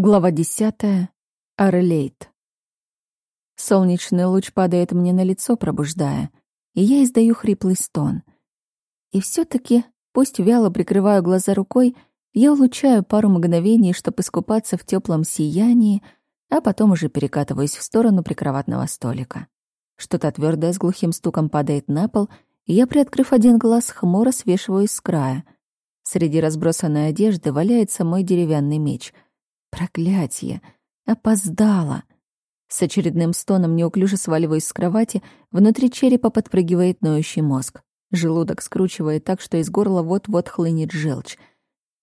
Глава десятая. Орлейт. Солнечный луч падает мне на лицо, пробуждая, и я издаю хриплый стон. И все таки пусть вяло прикрываю глаза рукой, я улучшаю пару мгновений, чтобы искупаться в теплом сиянии, а потом уже перекатываюсь в сторону прикроватного столика. Что-то твердое с глухим стуком падает на пол, и я, приоткрыв один глаз, хмуро свешиваюсь с края. Среди разбросанной одежды валяется мой деревянный меч — Проклятие! Опоздала! С очередным стоном неуклюже сваливаюсь с кровати, внутри черепа подпрыгивает ноющий мозг. Желудок скручивает так, что из горла вот-вот хлынет желчь.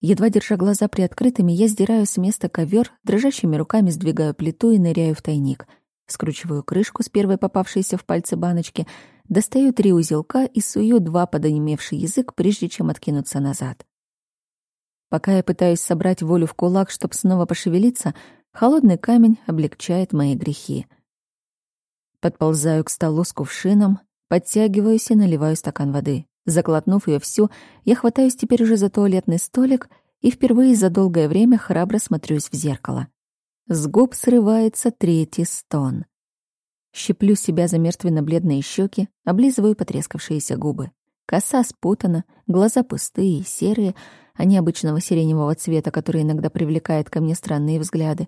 Едва держа глаза приоткрытыми, я сдираю с места ковер, дрожащими руками сдвигаю плиту и ныряю в тайник. Скручиваю крышку с первой попавшейся в пальцы баночки, достаю три узелка и сую два под онемевший язык, прежде чем откинуться назад. Пока я пытаюсь собрать волю в кулак, чтобы снова пошевелиться, холодный камень облегчает мои грехи. Подползаю к столу с кувшином, подтягиваюсь и наливаю стакан воды. Заклотнув ее всю, я хватаюсь теперь уже за туалетный столик и впервые за долгое время храбро смотрюсь в зеркало. С губ срывается третий стон. Щеплю себя за мертвенно-бледные щеки, облизываю потрескавшиеся губы. Коса спутана, глаза пустые, серые, а не обычного сиреневого цвета, который иногда привлекает ко мне странные взгляды.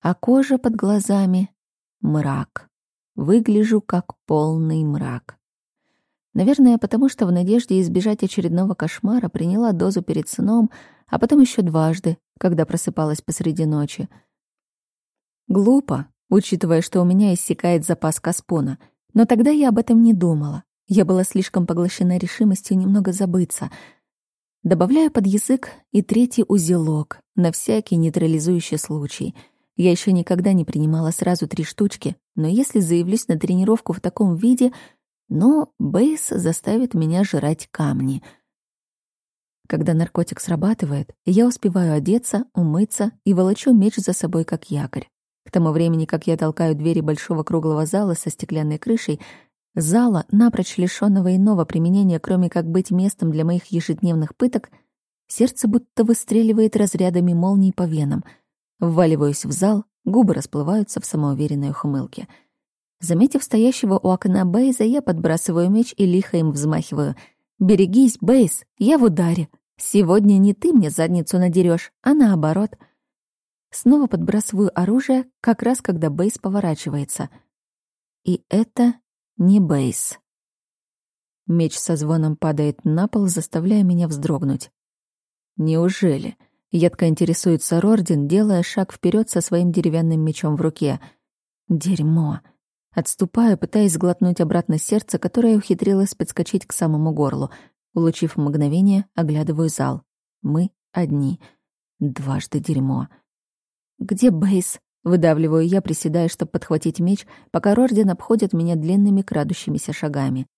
А кожа под глазами — мрак. Выгляжу как полный мрак. Наверное, потому что в надежде избежать очередного кошмара приняла дозу перед сном, а потом еще дважды, когда просыпалась посреди ночи. Глупо, учитывая, что у меня иссякает запас Каспона, но тогда я об этом не думала. Я была слишком поглощена решимостью немного забыться. Добавляю под язык и третий узелок, на всякий нейтрализующий случай. Я еще никогда не принимала сразу три штучки, но если заявлюсь на тренировку в таком виде, но Бейс заставит меня жрать камни. Когда наркотик срабатывает, я успеваю одеться, умыться и волочу меч за собой как якорь. К тому времени, как я толкаю двери большого круглого зала со стеклянной крышей, зала, напрочь лишённого иного применения, кроме как быть местом для моих ежедневных пыток, сердце будто выстреливает разрядами молний по венам. Вваливаюсь в зал, губы расплываются в самоуверенной ухмылке. Заметив стоящего у окна Бейза, я подбрасываю меч и лихо им взмахиваю. «Берегись, Бейз, я в ударе. Сегодня не ты мне задницу надерешь, а наоборот». Снова подбрасываю оружие, как раз когда Бейз поворачивается. И это не Бейс. Меч со звоном падает на пол, заставляя меня вздрогнуть. Неужели? Едко интересуется Рордин, делая шаг вперед со своим деревянным мечом в руке. Дерьмо. Отступаю, пытаясь сглотнуть обратно сердце, которое ухитрилось подскочить к самому горлу. Улучив мгновение, оглядываю зал. Мы одни. Дважды дерьмо. «Где Бейс?» Выдавливаю я, приседая, чтобы подхватить меч, пока Рордин обходит меня длинными крадущимися шагами.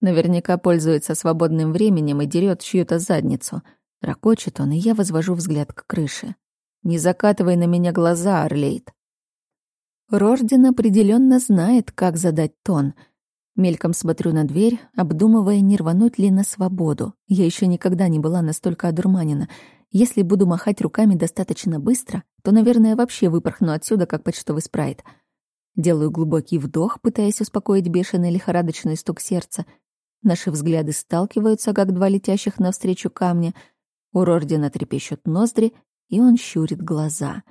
Наверняка пользуется свободным временем и дерет чью-то задницу. Ракочет он, и я возвожу взгляд к крыше. «Не закатывай на меня глаза, Орлейд!» Рордин определенно знает, как задать тон. Мельком смотрю на дверь, обдумывая, не рвануть ли на свободу. Я еще никогда не была настолько одурманена — если буду махать руками достаточно быстро, то, наверное, вообще выпорхну отсюда, как почтовый спрайт. Делаю глубокий вдох, пытаясь успокоить бешеный лихорадочный стук сердца. Наши взгляды сталкиваются, как два летящих навстречу камня. У Рордина трепещут ноздри, и он щурит глаза.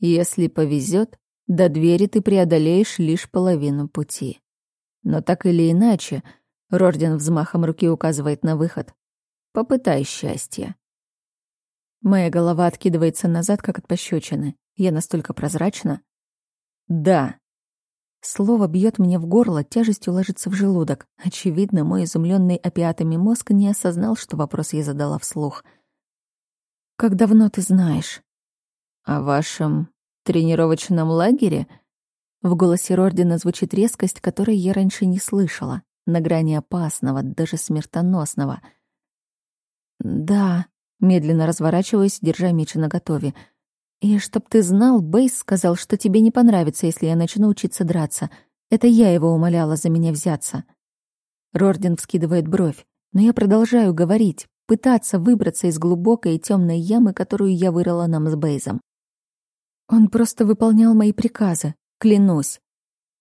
«Если повезет, до двери ты преодолеешь лишь половину пути. Но так или иначе, Рордин взмахом руки указывает на выход. Попытай счастье. Моя голова откидывается назад, как от пощечины. Я настолько прозрачна. Да. Слово бьет мне в горло, тяжестью ложится в желудок. Очевидно, мой изумленный опиатами мозг не осознал, что вопрос я задала вслух. «Как давно ты знаешь?» «О вашем тренировочном лагере?» В голосе Рордина звучит резкость, которой я раньше не слышала, на грани опасного, даже смертоносного. «Да», Медленно разворачиваюсь, держа меч наготове. «И чтоб ты знал, Бейс сказал, что тебе не понравится, если я начну учиться драться. Это я его умоляла за меня взяться». Рорден вскидывает бровь, но я продолжаю говорить, пытаться выбраться из глубокой и темной ямы, которую я вырыла нам с Бейзом. Он просто выполнял мои приказы, клянусь.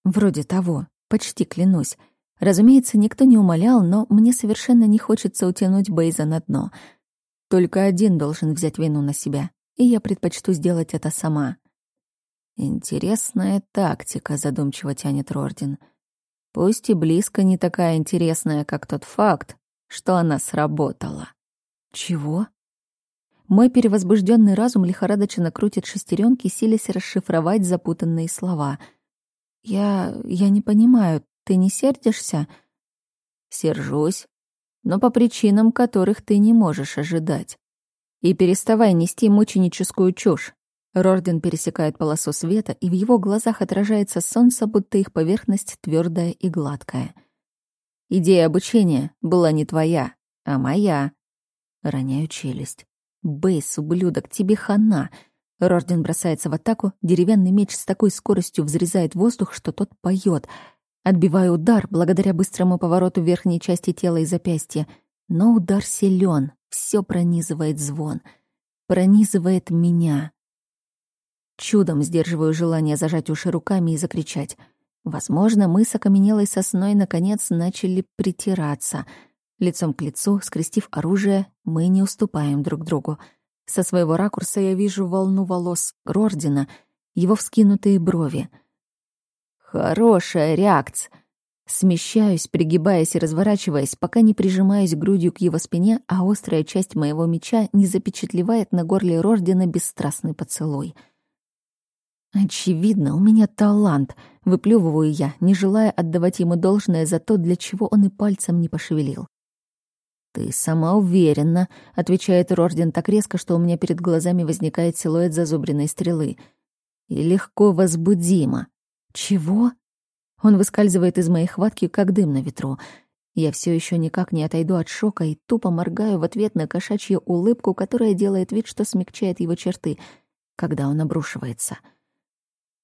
Вроде того, почти клянусь. Разумеется, никто не умолял, но мне совершенно не хочется утянуть Бейза на дно. Только один должен взять вину на себя, и я предпочту сделать это сама. Интересная тактика, задумчиво тянет Рордин. Пусть и близко не такая интересная, как тот факт, что она сработала. Чего? Мой перевозбужденный разум лихорадочно крутит шестеренки, силясь расшифровать запутанные слова. «Я... я не понимаю, ты не сердишься?» «Сержусь, но по причинам, которых ты не можешь ожидать. И переставай нести мученическую чушь». Рорден пересекает полосу света, и в его глазах отражается солнце, будто их поверхность твердая и гладкая. «Идея обучения была не твоя, а моя». Роняю челюсть. «Бейс, ублюдок, тебе хана!» Рорден бросается в атаку, деревянный меч с такой скоростью взрезает воздух, что тот поет. Отбиваю удар благодаря быстрому повороту верхней части тела и запястья. Но удар силен, все пронизывает звон. Пронизывает меня. Чудом сдерживаю желание зажать уши руками и закричать. Возможно, мы с окаменелой сосной наконец начали притираться — Лицом к лицу, скрестив оружие, мы не уступаем друг другу. Со своего ракурса я вижу волну волос Рордина, его вскинутые брови. «Хорошая реакция!» Смещаюсь, пригибаясь и разворачиваясь, пока не прижимаюсь грудью к его спине, а острая часть моего меча не запечатлевает на горле Рордина бесстрастный поцелуй. «Очевидно, у меня талант», — выплёвываю я, не желая отдавать ему должное за то, для чего он и пальцем не пошевелил. «Ты сама уверена», — отвечает Рорден так резко, что у меня перед глазами возникает силуэт зазубренной стрелы. «И легко возбудимо». «Чего?» Он выскальзывает из моей хватки, как дым на ветру. Я все еще никак не отойду от шока и тупо моргаю в ответ на кошачью улыбку, которая делает вид, что смягчает его черты, когда он обрушивается.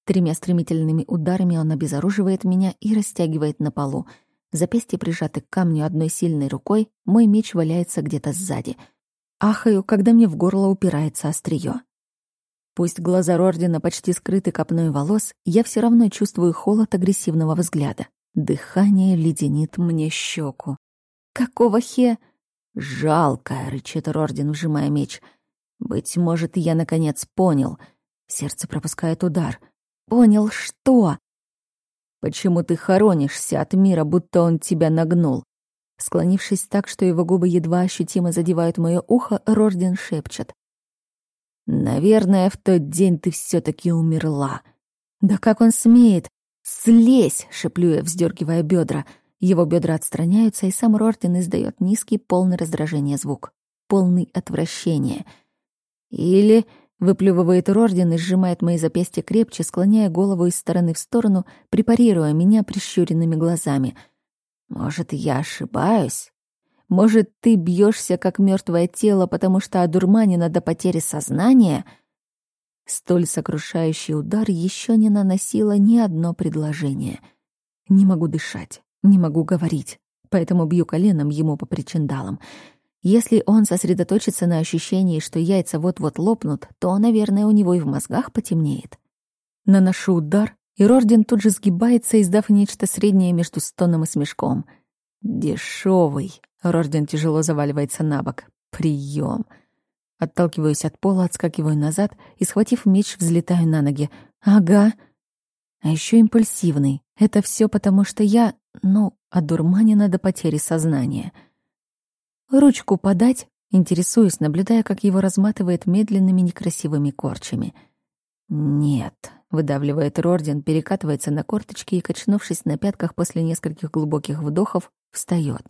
Тремя стремительными ударами он обезоруживает меня и растягивает на полу — Запястье прижаты к камню одной сильной рукой, мой меч валяется где-то сзади. Ахаю, когда мне в горло упирается острие. Пусть глаза Рордина почти скрыты копной волос, я все равно чувствую холод агрессивного взгляда. Дыхание леденит мне щеку. «Какого хе...» «Жалко!» — рычит Рордин, вжимая меч. «Быть может, я наконец понял». Сердце пропускает удар. «Понял что?» Почему ты хоронишься от мира, будто он тебя нагнул? Склонившись так, что его губы едва ощутимо задевают мое ухо, Рожден шепчет. «Наверное, в тот день ты все таки умерла». «Да как он смеет? Слезь!» — шеплю я, вздергивая бедра. Его бедра отстраняются, и сам Рорден издает низкий, полный раздражения звук. Полный отвращения. Или Выплювывает Рордин и сжимает мои запястья крепче, склоняя голову из стороны в сторону, препарируя меня прищуренными глазами. «Может, я ошибаюсь? Может, ты бьешься как мертвое тело, потому что одурманена до потери сознания?» Столь сокрушающий удар еще не наносило ни одно предложение. Не могу дышать, не могу говорить, поэтому бью коленом ему по причиндалам — если он сосредоточится на ощущении, что яйца вот-вот лопнут, то, наверное, у него и в мозгах потемнеет. Наношу удар, и Рордин тут же сгибается, издав нечто среднее между стоном и смешком. Дешевый. Рордин тяжело заваливается на бок. Прием. Отталкиваюсь от пола, отскакиваю назад и, схватив меч, взлетаю на ноги. Ага. А еще импульсивный. Это все потому, что я, ну, одурманена до потери сознания. — «Ручку подать?» — интересуюсь, наблюдая, как его разматывает медленными некрасивыми корчами. «Нет», — выдавливает Рорден, перекатывается на корточки и, качнувшись на пятках после нескольких глубоких вдохов, встает.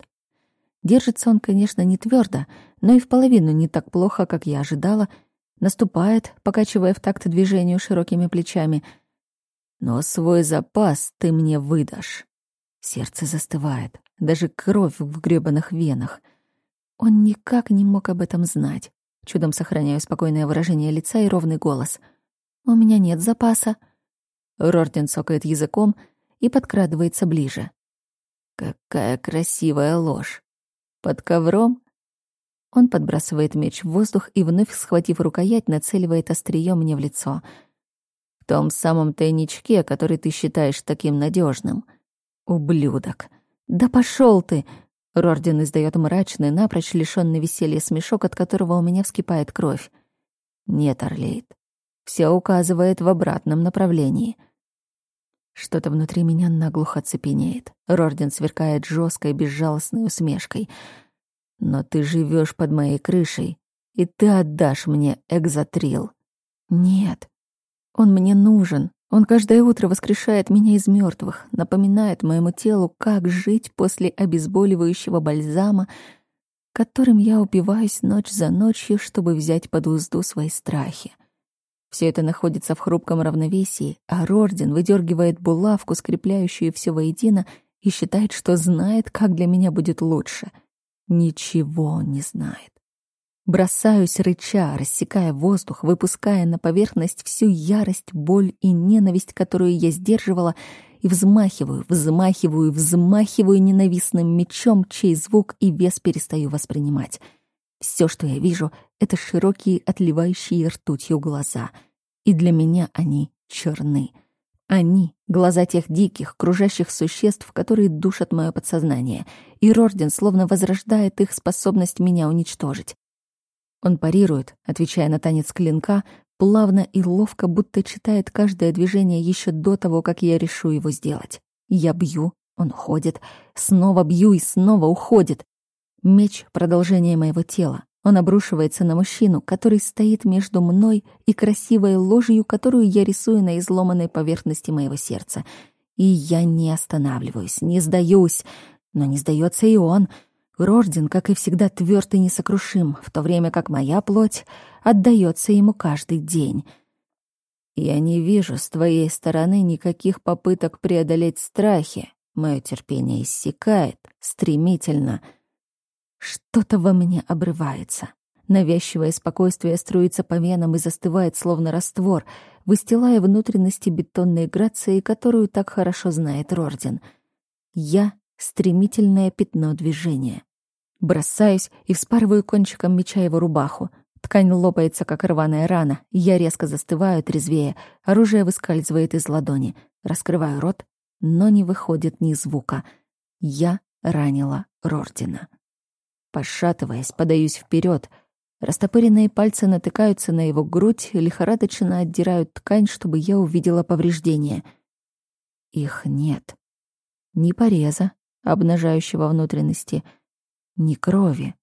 Держится он, конечно, не твердо, но и в половину не так плохо, как я ожидала. Наступает, покачивая в такт движению широкими плечами. «Но свой запас ты мне выдашь». Сердце застывает, даже кровь в грёбаных венах — он никак не мог об этом знать. Чудом сохраняю спокойное выражение лица и ровный голос. «У меня нет запаса». Рортин цокает языком и подкрадывается ближе. «Какая красивая ложь! Под ковром?» Он подбрасывает меч в воздух и, вновь схватив рукоять, нацеливает острие мне в лицо. В том самом тайничке, который ты считаешь таким надежным. Ублюдок. Да пошел ты! Рорден издает мрачный, напрочь лишённый веселья смешок, от которого у меня вскипает кровь. Нет, Орлейд. Все указывает в обратном направлении. Что-то внутри меня наглухо цепенеет. Рорден сверкает жесткой, безжалостной усмешкой. Но ты живешь под моей крышей, и ты отдашь мне экзотрил. Нет, он мне нужен. Он каждое утро воскрешает меня из мертвых, напоминает моему телу, как жить после обезболивающего бальзама, которым я упиваюсь ночь за ночью, чтобы взять под узду свои страхи. Все это находится в хрупком равновесии, а Рорден выдергивает булавку, скрепляющую все воедино, и считает, что знает, как для меня будет лучше. Ничего он не знает. Бросаюсь рыча, рассекая воздух, выпуская на поверхность всю ярость, боль и ненависть, которую я сдерживала, и взмахиваю, взмахиваю, взмахиваю ненавистным мечом, чей звук и вес перестаю воспринимать. Все, что я вижу, — это широкие, отливающие ртутью глаза. И для меня они черны. Они — глаза тех диких, кружащих существ, которые душат мое подсознание. И Рорден словно возрождает их способность меня уничтожить. Он парирует, отвечая на танец клинка, плавно и ловко, будто читает каждое движение еще до того, как я решу его сделать. Я бью, он ходит, снова бью и снова уходит. Меч — продолжение моего тела. Он обрушивается на мужчину, который стоит между мной и красивой ложью, которую я рисую на изломанной поверхности моего сердца. И я не останавливаюсь, не сдаюсь. Но не сдается и он — Рожден, как и всегда, тверд и несокрушим, в то время как моя плоть отдается ему каждый день. Я не вижу с твоей стороны никаких попыток преодолеть страхи. Мое терпение иссякает стремительно. Что-то во мне обрывается. Навязчивое спокойствие струится по венам и застывает, словно раствор, выстилая внутренности бетонной грации, которую так хорошо знает Рорден. Я Стремительное пятно движения. Бросаюсь и вспарываю кончиком меча его рубаху. Ткань лопается, как рваная рана. Я резко застываю, трезвее. Оружие выскальзывает из ладони. Раскрываю рот, но не выходит ни звука. Я ранила Рордина. Пошатываясь, подаюсь вперед. Растопыренные пальцы натыкаются на его грудь, лихорадочно отдирают ткань, чтобы я увидела повреждения. Их нет. Ни пореза, обнажающего внутренности, ни крови.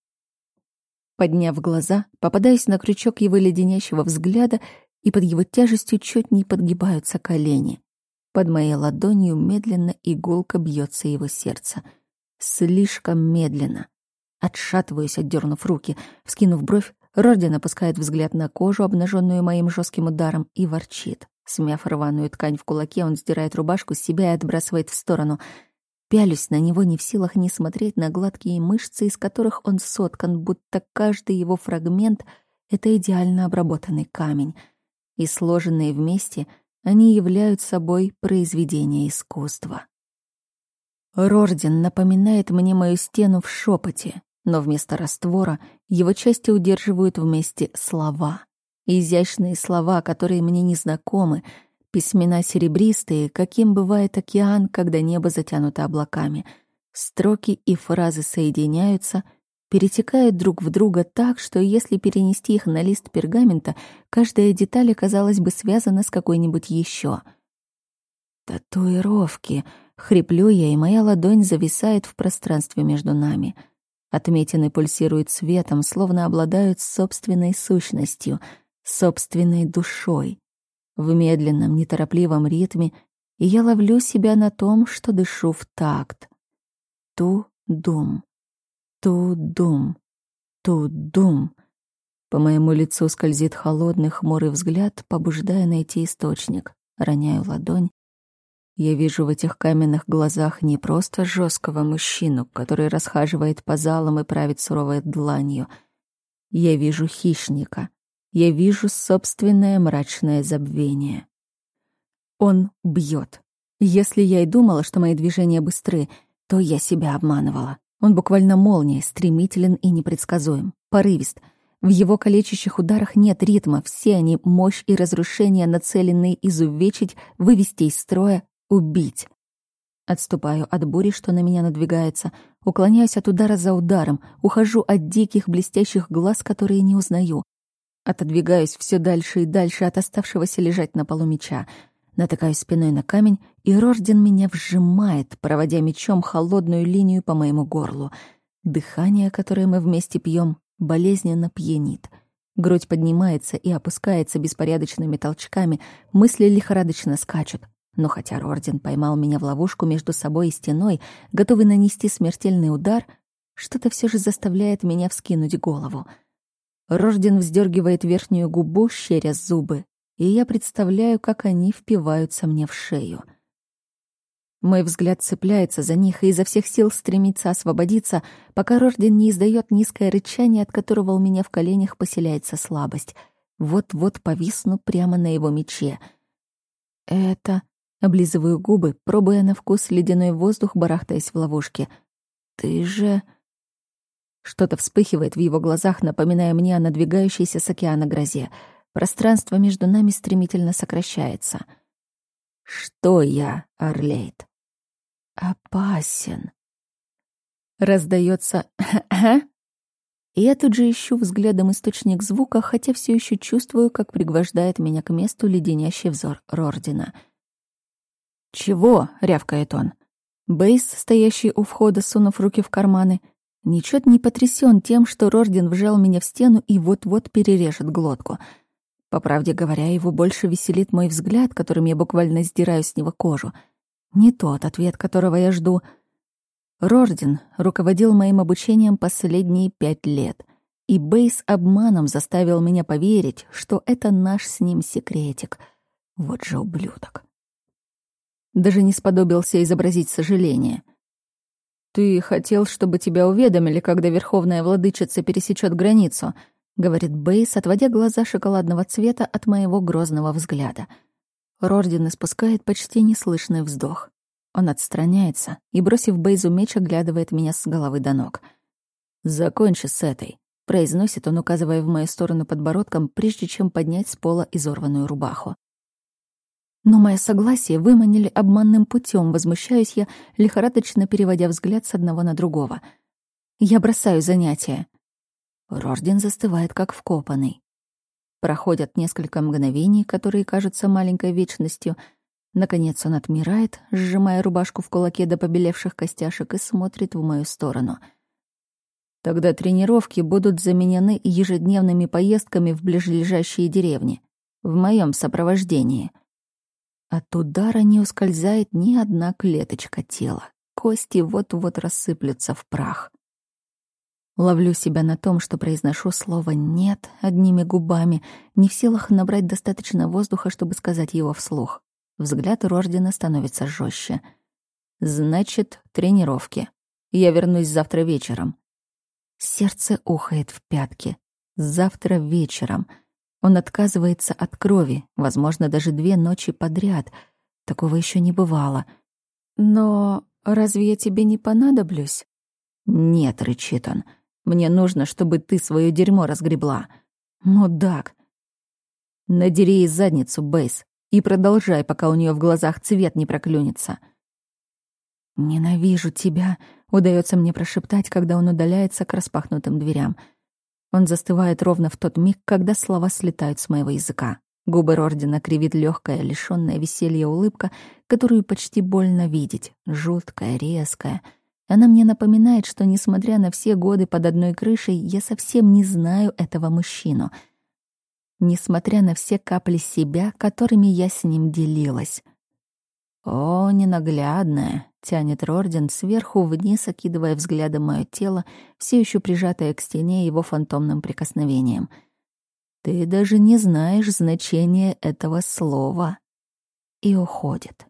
Подняв глаза, попадаясь на крючок его леденящего взгляда, и под его тяжестью чуть не подгибаются колени. Под моей ладонью медленно иголка бьется его сердце. Слишком медленно. Отшатываюсь, отдернув руки. Вскинув бровь, Родин опускает взгляд на кожу, обнаженную моим жестким ударом, и ворчит. Смяв рваную ткань в кулаке, он сдирает рубашку с себя и отбрасывает в сторону — Пялюсь на него не в силах не смотреть на гладкие мышцы, из которых он соткан, будто каждый его фрагмент — это идеально обработанный камень. И сложенные вместе они являются собой произведение искусства. Рорден напоминает мне мою стену в шепоте, но вместо раствора его части удерживают вместе слова. Изящные слова, которые мне незнакомы — Письмена серебристые, каким бывает океан, когда небо затянуто облаками. Строки и фразы соединяются, перетекают друг в друга так, что если перенести их на лист пергамента, каждая деталь оказалась бы связана с какой-нибудь еще. «Татуировки!» — хриплю я, и моя ладонь зависает в пространстве между нами. Отметины пульсируют светом, словно обладают собственной сущностью, собственной душой в медленном, неторопливом ритме, и я ловлю себя на том, что дышу в такт. Ту-дум, ту-дум, ту-дум. По моему лицу скользит холодный, хмурый взгляд, побуждая найти источник. Роняю ладонь. Я вижу в этих каменных глазах не просто жесткого мужчину, который расхаживает по залам и правит суровой дланью. Я вижу хищника, я вижу собственное мрачное забвение. Он бьет. Если я и думала, что мои движения быстры, то я себя обманывала. Он буквально молния, стремителен и непредсказуем, порывист. В его калечащих ударах нет ритма, все они — мощь и разрушение, нацеленные изувечить, вывести из строя, убить. Отступаю от бури, что на меня надвигается, уклоняюсь от удара за ударом, ухожу от диких блестящих глаз, которые не узнаю. Отодвигаюсь все дальше и дальше от оставшегося лежать на полу меча. Натыкаюсь спиной на камень, и Рорден меня вжимает, проводя мечом холодную линию по моему горлу. Дыхание, которое мы вместе пьем, болезненно пьянит. Грудь поднимается и опускается беспорядочными толчками, мысли лихорадочно скачут. Но хотя Рорден поймал меня в ловушку между собой и стеной, готовый нанести смертельный удар, что-то все же заставляет меня вскинуть голову. Рожден вздергивает верхнюю губу, щеря зубы, и я представляю, как они впиваются мне в шею. Мой взгляд цепляется за них и изо всех сил стремится освободиться, пока Рожден не издает низкое рычание, от которого у меня в коленях поселяется слабость. Вот-вот повисну прямо на его мече. Это Облизываю губы, пробуя на вкус ледяной воздух, барахтаясь в ловушке. «Ты же...» Что-то вспыхивает в его глазах, напоминая мне о надвигающейся с океана грозе. Пространство между нами стремительно сокращается. «Что я, Орлейд?» «Опасен». Раздается И я тут же ищу взглядом источник звука, хотя все еще чувствую, как пригвождает меня к месту леденящий взор Рордина — «Чего?» — рявкает он. Бейс, стоящий у входа, сунув руки в карманы, ничуть не потрясен тем, что Рордин вжал меня в стену и вот-вот перережет глотку. По правде говоря, его больше веселит мой взгляд, которым я буквально сдираю с него кожу. Не тот ответ, которого я жду. Рордин руководил моим обучением последние пять лет, и Бейс обманом заставил меня поверить, что это наш с ним секретик. Вот же ублюдок. Даже не сподобился изобразить сожаление. «Ты хотел, чтобы тебя уведомили, когда Верховная Владычица пересечет границу», — говорит Бейс, отводя глаза шоколадного цвета от моего грозного взгляда. Рордин испускает почти неслышный вздох. Он отстраняется и, бросив Бейзу меч, оглядывает меня с головы до ног. «Закончи с этой», — произносит он, указывая в мою сторону подбородком, прежде чем поднять с пола изорванную рубаху. Но мое согласие выманили обманным путем, возмущаюсь я, лихорадочно переводя взгляд с одного на другого. Я бросаю занятия. Рожден застывает, как вкопанный. Проходят несколько мгновений, которые кажутся маленькой вечностью. Наконец он отмирает, сжимая рубашку в кулаке до побелевших костяшек и смотрит в мою сторону. Тогда тренировки будут заменены ежедневными поездками в ближайшие деревни. В моем сопровождении — от удара не ускользает ни одна клеточка тела. Кости вот-вот рассыплются в прах. Ловлю себя на том, что произношу слово «нет» одними губами, не в силах набрать достаточно воздуха, чтобы сказать его вслух. Взгляд Рождена становится жестче. «Значит, тренировки. Я вернусь завтра вечером». Сердце ухает в пятки. «Завтра вечером». Он отказывается от крови, возможно, даже две ночи подряд. Такого еще не бывало. Но разве я тебе не понадоблюсь? Нет, рычит он. Мне нужно, чтобы ты свое дерьмо разгребла. Мудак. Надери ей задницу, Бейс, и продолжай, пока у нее в глазах цвет не проклюнется. «Ненавижу тебя», — удается мне прошептать, когда он удаляется к распахнутым дверям — он застывает ровно в тот миг, когда слова слетают с моего языка. Губы Рордина кривит легкая, лишённая веселья улыбка, которую почти больно видеть, жуткая, резкая. Она мне напоминает, что, несмотря на все годы под одной крышей, я совсем не знаю этого мужчину. Несмотря на все капли себя, которыми я с ним делилась. О, ненаглядная, Тянет Рорден сверху вниз, окидывая взглядом мое тело, все еще прижатое к стене его фантомным прикосновением. «Ты даже не знаешь значения этого слова». И уходит.